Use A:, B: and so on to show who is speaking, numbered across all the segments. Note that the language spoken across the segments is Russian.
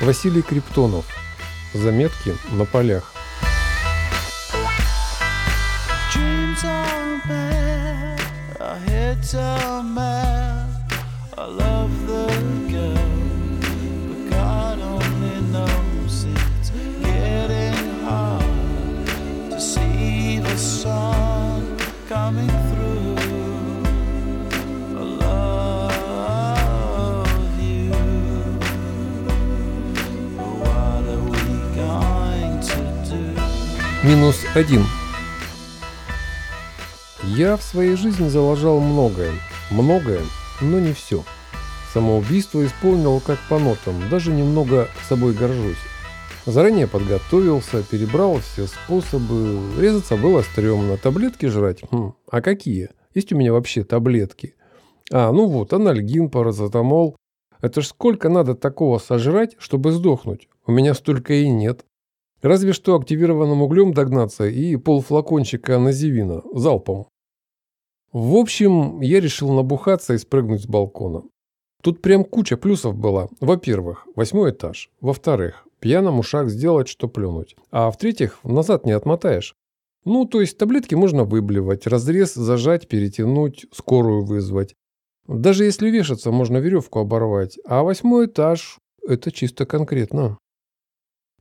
A: Василий Криптонов. Заметки на полях.
B: Dreams
A: Минус один. Я в своей жизни заложил многое. Многое, но не все. Самоубийство исполнил как по нотам, даже немного собой горжусь. Заранее подготовился, перебрал все способы. Резаться было стрёмно. Таблетки жрать? Хм, а какие? Есть у меня вообще таблетки. А, ну вот, анальгин, парацетамол. Это ж сколько надо такого сожрать, чтобы сдохнуть? У меня столько и нет. Разве что активированным углем догнаться и полфлакончика називина залпом. В общем, я решил набухаться и спрыгнуть с балкона. Тут прям куча плюсов была. Во-первых, восьмой этаж. Во-вторых, пьяному шаг сделать, что плюнуть. А в-третьих, назад не отмотаешь. Ну, то есть таблетки можно выблевать, разрез зажать, перетянуть, скорую вызвать. Даже если вешаться, можно веревку оборвать. А восьмой этаж – это чисто конкретно.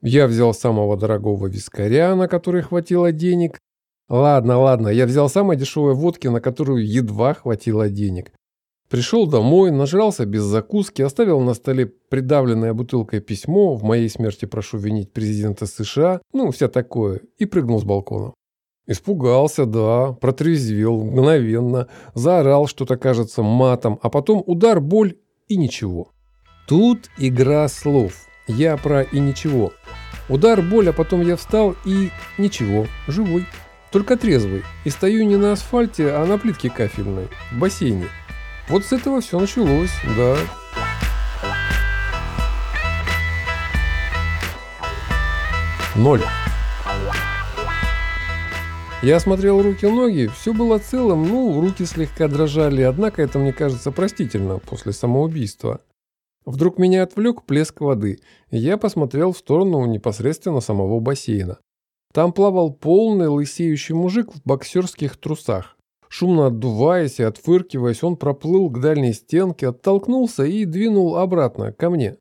A: Я взял самого дорогого вискаря, на который хватило денег. Ладно, ладно, я взял самой дешевой водки, на которую едва хватило денег. Пришел домой, нажрался без закуски, оставил на столе придавленное бутылкой письмо «В моей смерти прошу винить президента США», ну, вся такое, и прыгнул с балкона. Испугался, да, протрезвел мгновенно, заорал что-то, кажется, матом, а потом удар, боль и ничего. Тут игра слов. Я про и ничего. Удар, боль, а потом я встал и ничего, живой. Только трезвый. И стою не на асфальте, а на плитке кафельной, в бассейне. Вот с этого все началось, да. Ноль. Я осмотрел руки-ноги, все было целым, ну, руки слегка дрожали, однако это мне кажется простительно после самоубийства. Вдруг меня отвлек плеск воды, и я посмотрел в сторону непосредственно самого бассейна. Там плавал полный лысеющий мужик в боксерских трусах. Шумно отдуваясь и отфыркиваясь, он проплыл к дальней стенке, оттолкнулся и двинул обратно, ко мне.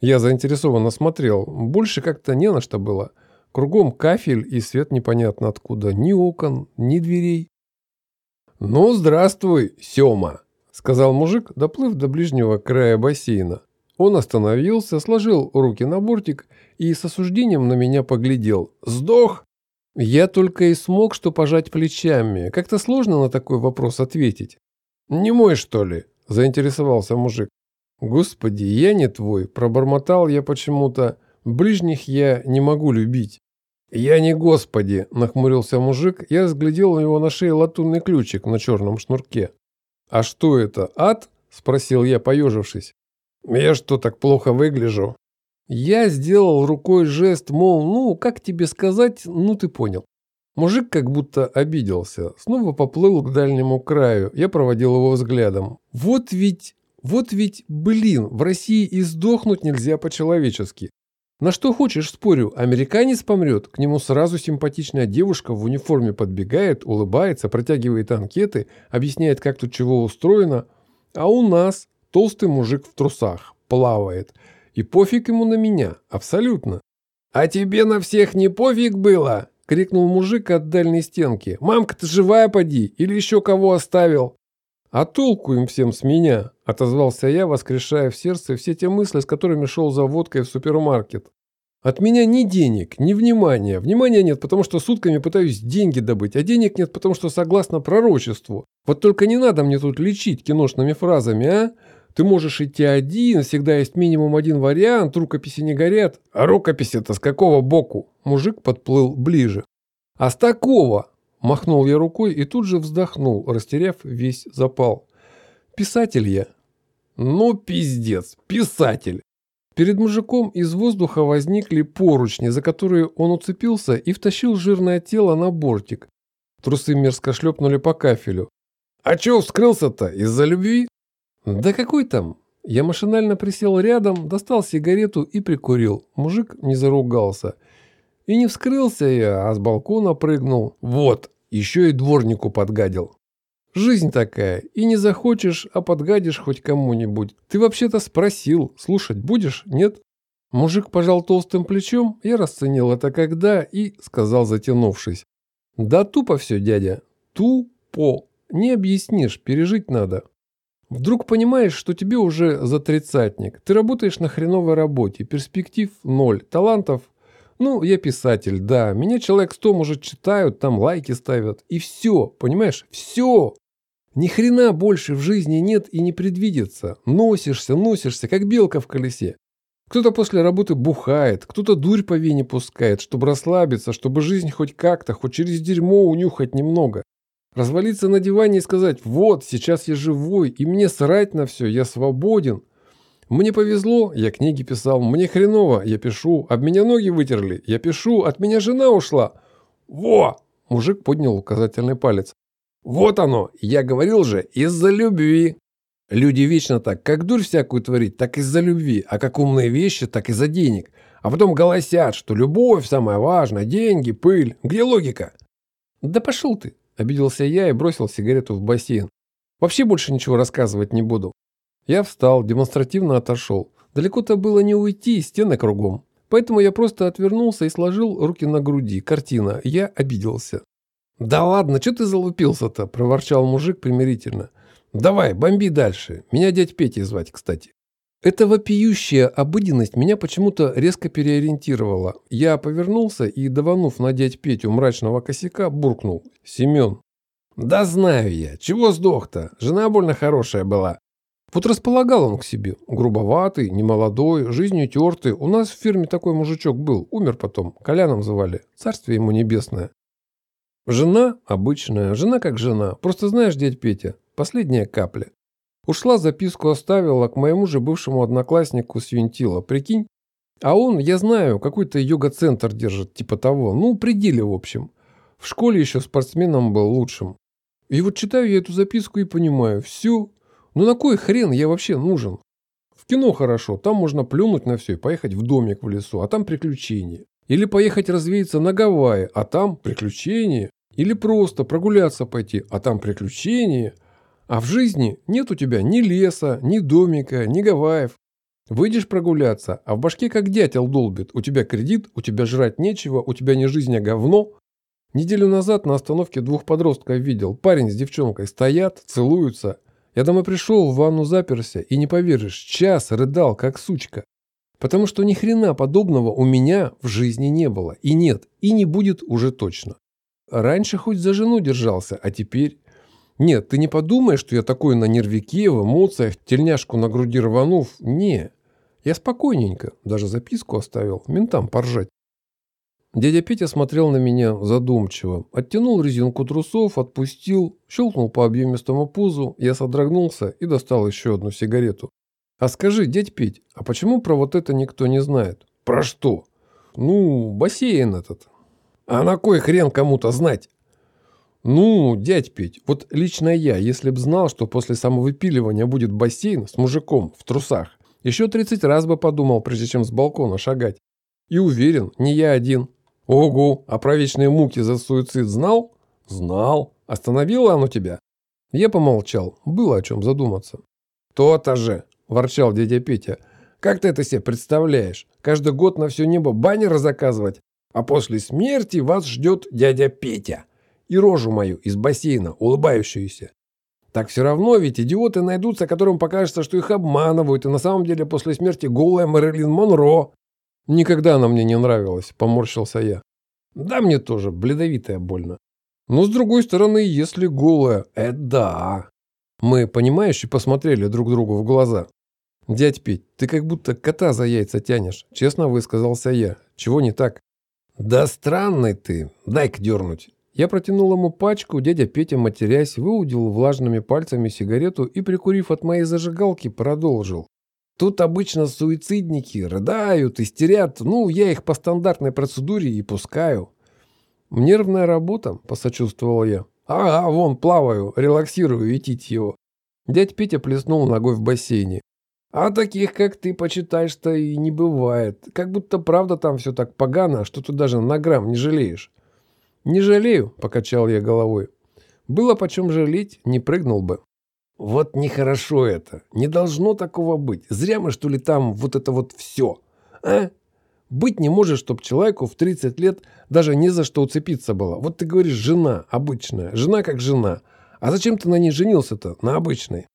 A: Я заинтересованно смотрел, больше как-то не на что было. Кругом кафель и свет непонятно откуда, ни окон, ни дверей. «Ну, здравствуй, Сёма!» – сказал мужик, доплыв до ближнего края бассейна. Он остановился, сложил руки на бортик и с осуждением на меня поглядел. «Сдох!» Я только и смог что пожать плечами. Как-то сложно на такой вопрос ответить. «Не мой, что ли?» – заинтересовался мужик. «Господи, я не твой!» – пробормотал я почему-то. «Ближних я не могу любить». «Я не господи!» – нахмурился мужик. Я взглядел у него на шее латунный ключик на черном шнурке. «А что это, ад?» – спросил я, поежившись. «Я что, так плохо выгляжу?» Я сделал рукой жест, мол, ну, как тебе сказать, ну ты понял. Мужик как будто обиделся, снова поплыл к дальнему краю, я проводил его взглядом. Вот ведь, вот ведь, блин, в России и сдохнуть нельзя по-человечески. На что хочешь, спорю, американец помрет, к нему сразу симпатичная девушка в униформе подбегает, улыбается, протягивает анкеты, объясняет, как тут чего устроено. А у нас толстый мужик в трусах, плавает – и пофиг ему на меня, абсолютно. «А тебе на всех не пофиг было?» — крикнул мужик от дальней стенки. «Мамка-то живая поди? Или еще кого оставил?» «А толку им всем с меня?» — отозвался я, воскрешая в сердце все те мысли, с которыми шел за водкой в супермаркет. «От меня ни денег, ни внимания. Внимания нет, потому что сутками пытаюсь деньги добыть, а денег нет, потому что согласно пророчеству. Вот только не надо мне тут лечить киношными фразами, а? Ты можешь идти один, всегда есть минимум один вариант, рукописи не горят. А рукописи-то с какого боку? Мужик подплыл ближе. А с такого? Махнул я рукой и тут же вздохнул, растеряв весь запал. Писатель я. Ну, пиздец, писатель. Перед мужиком из воздуха возникли поручни, за которые он уцепился и втащил жирное тело на бортик. Трусы мерзко шлепнули по кафелю. «А чё вскрылся-то? Из-за любви?» «Да какой там? Я машинально присел рядом, достал сигарету и прикурил. Мужик не заругался. И не вскрылся я, а с балкона прыгнул. Вот, еще и дворнику подгадил. Жизнь такая, и не захочешь, а подгадишь хоть кому-нибудь. Ты вообще-то спросил, слушать будешь, нет? Мужик пожал толстым плечом, я расценил это когда и сказал, затянувшись. Да тупо все, дядя, тупо. Не объяснишь, пережить надо. Вдруг понимаешь, что тебе уже за тридцатник. Ты работаешь на хреновой работе, перспектив ноль, талантов ну, я писатель, да. Меня человек сто, может, читают, там лайки ставят. И все, понимаешь? Все. Ни хрена больше в жизни нет и не предвидится. Носишься, носишься, как белка в колесе. Кто-то после работы бухает, кто-то дурь по вене пускает, чтобы расслабиться, чтобы жизнь хоть как-то, хоть через дерьмо унюхать немного. Развалиться на диване и сказать «Вот, сейчас я живой, и мне срать на все, я свободен». Мне повезло, я книги писал, мне хреново, я пишу, об меня ноги вытерли, я пишу, от меня жена ушла. Во! Мужик поднял указательный палец. Вот оно, я говорил же, из-за любви. Люди вечно так, как дурь всякую творить, так из-за любви, а как умные вещи, так из-за денег. А потом голосят, что любовь самое важное, деньги, пыль. Где логика? Да пошел ты, обиделся я и бросил сигарету в бассейн. Вообще больше ничего рассказывать не буду. Я встал, демонстративно отошел. Далеко-то было не уйти, стены кругом. Поэтому я просто отвернулся и сложил руки на груди. Картина. Я обиделся. «Да ладно, что ты залупился-то?» – проворчал мужик примирительно. «Давай, бомби дальше. Меня дядь Петя звать, кстати». Эта вопиющая обыденность меня почему-то резко переориентировала. Я повернулся и, даванув на дядь Петю мрачного косяка, буркнул. «Семен». «Да знаю я. Чего сдох-то? Жена больно хорошая была. Вот располагал он к себе. Грубоватый, немолодой, жизнью тертый. У нас в фирме такой мужичок был. Умер потом. Коляном звали. Царствие ему небесное. Жена обычная. Жена как жена. Просто знаешь, дядь Петя, последняя капля. Ушла, записку оставила, к моему же бывшему однокласснику свинтила. Прикинь? А он, я знаю, какой-то йога-центр держит, типа того. Ну, пределе, в общем. В школе еще спортсменом был лучшим. И вот читаю я эту записку и понимаю, все, ну на кой хрен я вообще нужен? В кино хорошо, там можно плюнуть на все и поехать в домик в лесу, а там приключения. Или поехать развеяться на Гавайи, а там приключения. Или просто прогуляться пойти, а там приключения. А в жизни нет у тебя ни леса, ни домика, ни Гавайев. Выйдешь прогуляться, а в башке как дятел долбит. У тебя кредит, у тебя жрать нечего, у тебя не жизнь, а говно. Неделю назад на остановке двух подростков видел. Парень с девчонкой стоят, целуются, я домой пришел, в ванну заперся, и не поверишь, час рыдал, как сучка. Потому что ни хрена подобного у меня в жизни не было. И нет, и не будет уже точно. Раньше хоть за жену держался, а теперь... Нет, ты не подумаешь, что я такой на нервике, в эмоциях, тельняшку на груди рванув. Не, я спокойненько, даже записку оставил, ментам поржать. Дядя Петя смотрел на меня задумчиво, оттянул резинку трусов, отпустил, щелкнул по объемистому пузу, я содрогнулся и достал еще одну сигарету. «А скажи, дядь Петь, а почему про вот это никто не знает?» «Про что?» «Ну, бассейн этот». «А на кой хрен кому-то знать?» «Ну, дядь Петь, вот лично я, если б знал, что после самовыпиливания будет бассейн с мужиком в трусах, еще 30 раз бы подумал, прежде чем с балкона шагать. И уверен, не я один. Ого, а про вечные муки за суицид знал? Знал. Остановило оно тебя? Я помолчал. Было о чем задуматься. То-то же, ворчал дядя Петя. Как ты это себе представляешь? Каждый год на все небо баннеры заказывать, а после смерти вас ждет дядя Петя. И рожу мою из бассейна, улыбающуюся. Так все равно ведь идиоты найдутся, которым покажется, что их обманывают, и на самом деле после смерти голая Мэрилин Монро. Никогда она мне не нравилась, поморщился я. Да мне тоже, бледовитая больно. Но с другой стороны, если голая, это да. Мы, понимающие, посмотрели друг другу в глаза. «Дядь Петь, ты как будто кота за яйца тянешь», — честно высказался я. «Чего не так?» «Да странный ты. Дай-ка дернуть». Я протянул ему пачку, дядя Петя, матерясь, выудил влажными пальцами сигарету и, прикурив от моей зажигалки, продолжил. Тут обычно суицидники рыдают, истерят. Ну, я их по стандартной процедуре и пускаю. Нервная работа, посочувствовал я. Ага, вон, плаваю, релаксирую и тить его. Дядь Петя плеснул ногой в бассейне. А таких, как ты, почитаешь-то и не бывает. Как будто правда там все так погано, что ты даже на грамм не жалеешь. Не жалею, покачал я головой. Было почем жалеть, не прыгнул бы. Вот нехорошо это. Не должно такого быть. Зря мы, что ли, там вот это вот все. А? Быть не может, чтобы человеку в 30 лет даже не за что уцепиться было. Вот ты говоришь, жена обычная. Жена как жена. А зачем ты на ней женился-то? На обычной.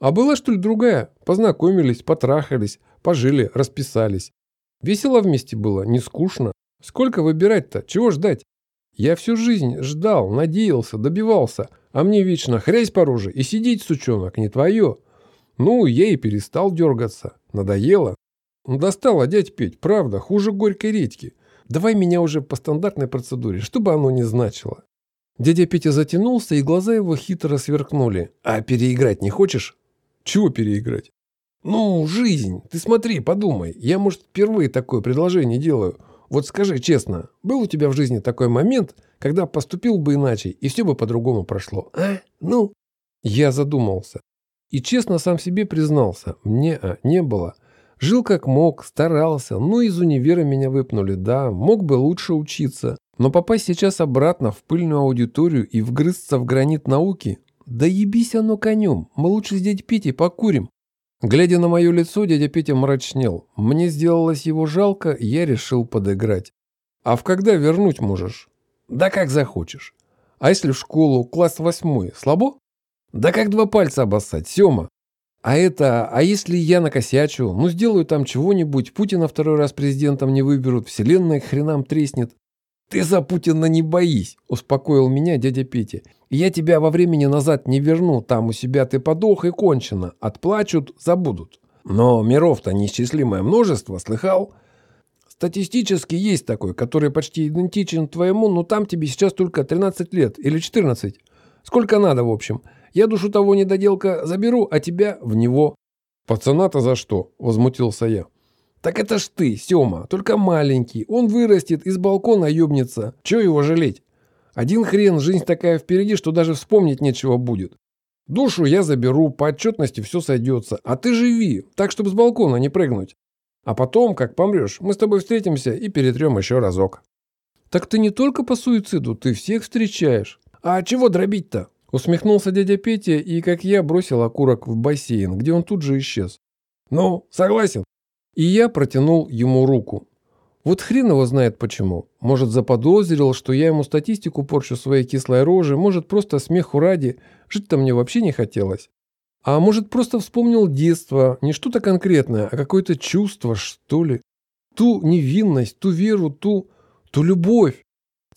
A: А была, что ли, другая? Познакомились, потрахались, пожили, расписались. Весело вместе было, не скучно. Сколько выбирать-то? Чего ждать? Я всю жизнь ждал, надеялся, добивался. А мне вечно хрясь по роже и сидеть, сучонок, не твое. Ну, я и перестал дергаться. Надоело. Достало, дядь Петь, правда, хуже горькой редьки. Давай меня уже по стандартной процедуре, чтобы оно не значило. Дядя Петя затянулся, и глаза его хитро сверкнули. А переиграть не хочешь? Чего переиграть? Ну, жизнь. Ты смотри, подумай. Я, может, впервые такое предложение делаю. Вот скажи честно, был у тебя в жизни такой момент, когда поступил бы иначе, и все бы по-другому прошло? А? Ну? Я задумался. И честно сам себе признался. Мне а, не было. Жил как мог, старался. Ну, из универа меня выпнули, да. Мог бы лучше учиться. Но попасть сейчас обратно в пыльную аудиторию и вгрызться в гранит науки «Да ебись оно конем, мы лучше с дядей Петей покурим». Глядя на мое лицо, дядя Петя мрачнел. Мне сделалось его жалко, я решил подыграть. «А в когда вернуть можешь?» «Да как захочешь». «А если в школу, класс восьмой, слабо?» «Да как два пальца обоссать, Сема». «А это, а если я накосячу? Ну, сделаю там чего-нибудь, Путина второй раз президентом не выберут, вселенная хренам треснет». «Ты за Путина не боись», – успокоил меня дядя Петя. «Я тебя во времени назад не верну, там у себя ты подох и кончено. Отплачут, забудут». «Но миров-то неисчислимое множество, слыхал?» «Статистически есть такой, который почти идентичен твоему, но там тебе сейчас только 13 лет или 14. Сколько надо, в общем. Я душу того недоделка заберу, а тебя в него». «Пацана-то за что?» – возмутился я. Так это ж ты, Сёма, только маленький. Он вырастет, из балкона ёбнется. Чего его жалеть? Один хрен, жизнь такая впереди, что даже вспомнить нечего будет. Душу я заберу, по отчетности все сойдется. А ты живи, так, чтобы с балкона не прыгнуть. А потом, как помрешь, мы с тобой встретимся и перетрем еще разок. Так ты не только по суициду, ты всех встречаешь. А чего дробить-то? Усмехнулся дядя Петя и, как я, бросил окурок в бассейн, где он тут же исчез. Ну, согласен. И я протянул ему руку. Вот хрен его знает почему. Может, заподозрил, что я ему статистику порчу своей кислой рожи, может, просто смеху ради, жить-то мне вообще не хотелось. А может, просто вспомнил детство, не что-то конкретное, а какое-то чувство, что ли. Ту невинность, ту веру, ту, ту любовь.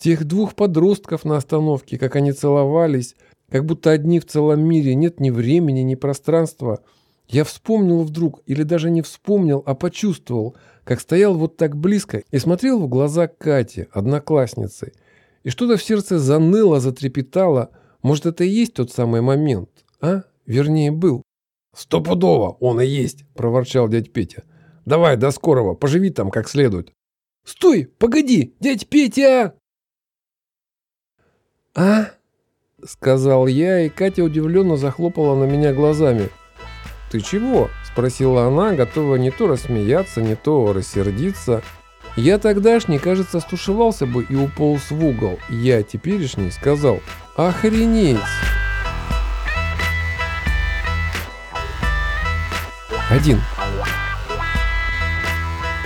A: Тех двух подростков на остановке, как они целовались, как будто одни в целом мире, нет ни времени, ни пространства – я вспомнил вдруг, или даже не вспомнил, а почувствовал, как стоял вот так близко и смотрел в глаза Кати, одноклассницы. И что-то в сердце заныло, затрепетало. Может, это и есть тот самый момент, а? Вернее, был. «Стопудово, он и есть!» – проворчал дядь Петя. «Давай, до скорого, поживи там как следует». «Стой, погоди, дядь Петя!» «А?» – сказал я, и Катя удивленно захлопала на меня глазами – «Ты чего?» – спросила она, готова не то рассмеяться, не то рассердиться. Я тогдашний, кажется, стушевался бы и уполз в угол. Я теперешний сказал «Охренеть!» Один.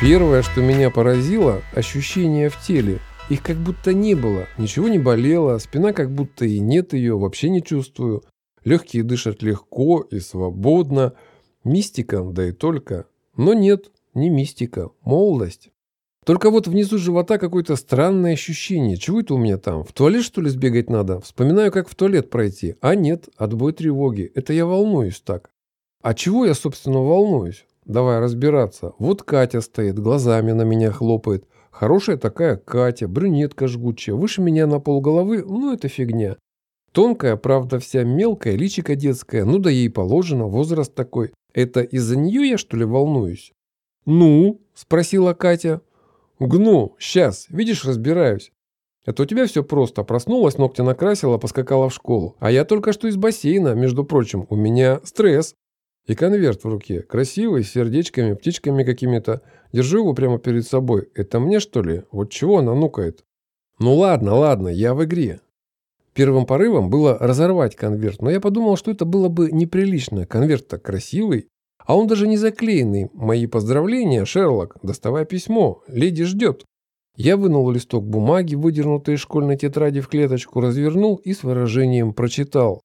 A: Первое, что меня поразило – ощущения в теле. Их как будто не было, ничего не болело, спина как будто и нет ее, вообще не чувствую. Легкие дышат легко и свободно. Мистика, да и только. Но нет, не мистика, молодость. Только вот внизу живота какое-то странное ощущение. Чего это у меня там? В туалет, что ли, сбегать надо? Вспоминаю, как в туалет пройти. А нет, отбой тревоги. Это я волнуюсь так. А чего я, собственно, волнуюсь? Давай разбираться. Вот Катя стоит, глазами на меня хлопает. Хорошая такая Катя, брюнетка жгучая. Выше меня на полголовы, ну это фигня. Тонкая, правда, вся мелкая, личико детское, ну да ей положено, возраст такой. Это из-за нее я, что ли, волнуюсь? «Ну?» – спросила Катя. «Гну, сейчас, видишь, разбираюсь. Это у тебя все просто. Проснулась, ногти накрасила, поскакала в школу. А я только что из бассейна, между прочим, у меня стресс. И конверт в руке, красивый, с сердечками, птичками какими-то. Держу его прямо перед собой. Это мне, что ли? Вот чего она нукает? Ну ладно, ладно, я в игре. Первым порывом было разорвать конверт, но я подумал, что это было бы неприлично. Конверт-то красивый, а он даже не заклеенный. Мои поздравления, Шерлок. Доставай письмо. Леди ждет. Я вынул листок бумаги, выдернутый из школьной тетради в клеточку, развернул и с выражением прочитал.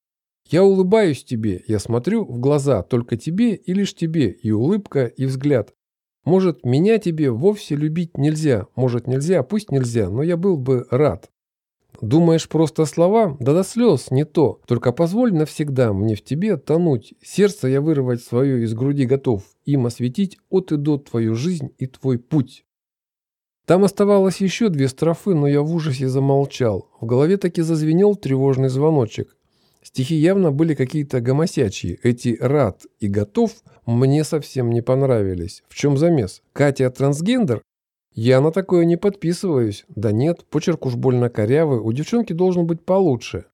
A: «Я улыбаюсь тебе, я смотрю в глаза только тебе и лишь тебе, и улыбка, и взгляд. Может, меня тебе вовсе любить нельзя, может, нельзя, пусть нельзя, но я был бы рад. Думаешь, просто слова? Да до слез не то. Только позволь навсегда мне в тебе тонуть. Сердце я вырвать свое из груди готов. Им осветить от и до твою жизнь и твой путь. Там оставалось еще две строфы, но я в ужасе замолчал. В голове таки зазвенел тревожный звоночек. Стихи явно были какие-то гомосячьи. Эти «рад» и «готов» мне совсем не понравились. В чем замес? Катя трансгендер? Я на такое не подписываюсь. Да нет, почерк уж больно корявый, у девчонки должен быть получше.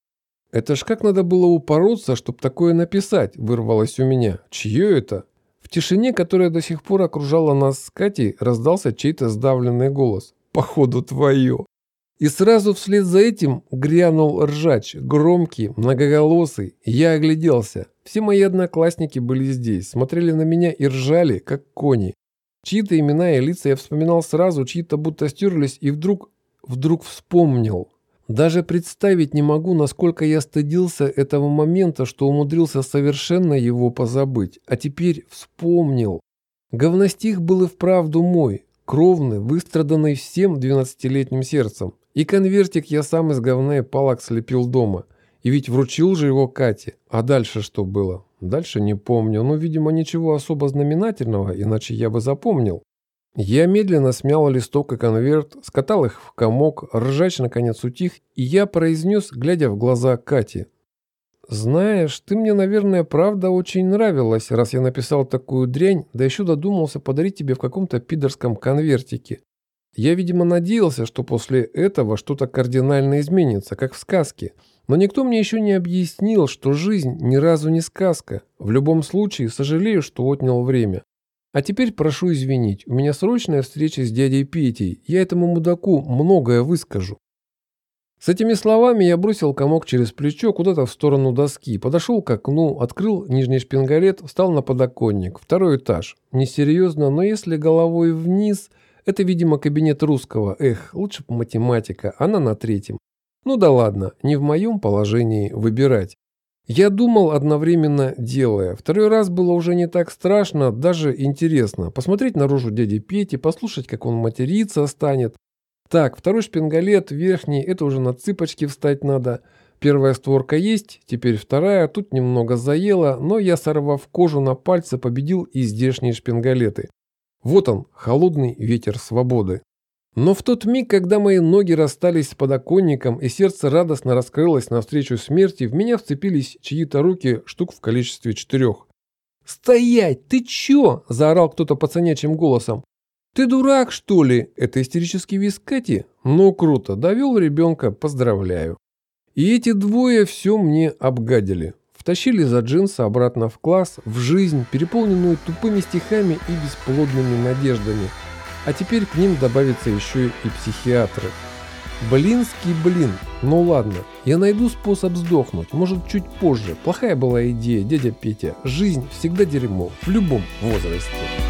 A: Это ж как надо было упороться, чтобы такое написать, вырвалось у меня. Чье это? В тишине, которая до сих пор окружала нас с Катей, раздался чей-то сдавленный голос. Походу твое. И сразу вслед за этим грянул ржач, громкий, многоголосый. Я огляделся. Все мои одноклассники были здесь, смотрели на меня и ржали, как кони. Чьи-то имена и лица я вспоминал сразу, чьи-то будто стерлись, и вдруг, вдруг вспомнил. Даже представить не могу, насколько я стыдился этого момента, что умудрился совершенно его позабыть. А теперь вспомнил. Говностих был и вправду мой, кровный, выстраданный всем двенадцатилетним сердцем. И конвертик я сам из говна и палок слепил дома. И ведь вручил же его Кате. А дальше что было? Дальше не помню, но, видимо, ничего особо знаменательного, иначе я бы запомнил. Я медленно смял листок и конверт, скатал их в комок, ржач наконец утих, и я произнес, глядя в глаза Кати. «Знаешь, ты мне, наверное, правда очень нравилась, раз я написал такую дрянь, да еще додумался подарить тебе в каком-то пидорском конвертике. Я, видимо, надеялся, что после этого что-то кардинально изменится, как в сказке». Но никто мне еще не объяснил, что жизнь ни разу не сказка. В любом случае, сожалею, что отнял время. А теперь прошу извинить, у меня срочная встреча с дядей Петей. Я этому мудаку многое выскажу. С этими словами я бросил комок через плечо куда-то в сторону доски, подошел к окну, открыл нижний шпингалет, встал на подоконник. Второй этаж. Несерьезно, но если головой вниз, это, видимо, кабинет русского. Эх, лучше бы математика, она на третьем. Ну да ладно, не в моем положении выбирать. Я думал, одновременно делая. Второй раз было уже не так страшно, даже интересно. Посмотреть наружу дяди Пети, послушать, как он материться станет. Так, второй шпингалет, верхний, это уже на цыпочки встать надо. Первая створка есть, теперь вторая, тут немного заело, но я, сорвав кожу на пальцы, победил и здешние шпингалеты. Вот он, холодный ветер свободы. Но в тот миг, когда мои ноги расстались с подоконником и сердце радостно раскрылось навстречу смерти, в меня вцепились чьи-то руки штук в количестве четырех. «Стоять! Ты чё?» – заорал кто-то пацанячим голосом. «Ты дурак, что ли?» – это истерический Кати? Ну, круто, довел ребенка, поздравляю. И эти двое все мне обгадили. Втащили за джинсы обратно в класс, в жизнь, переполненную тупыми стихами и бесплодными надеждами – а теперь к ним добавятся еще и психиатры. Блинский блин. Ну ладно, я найду способ сдохнуть, может чуть позже. Плохая была идея, дядя Петя. Жизнь всегда дерьмо, в любом возрасте.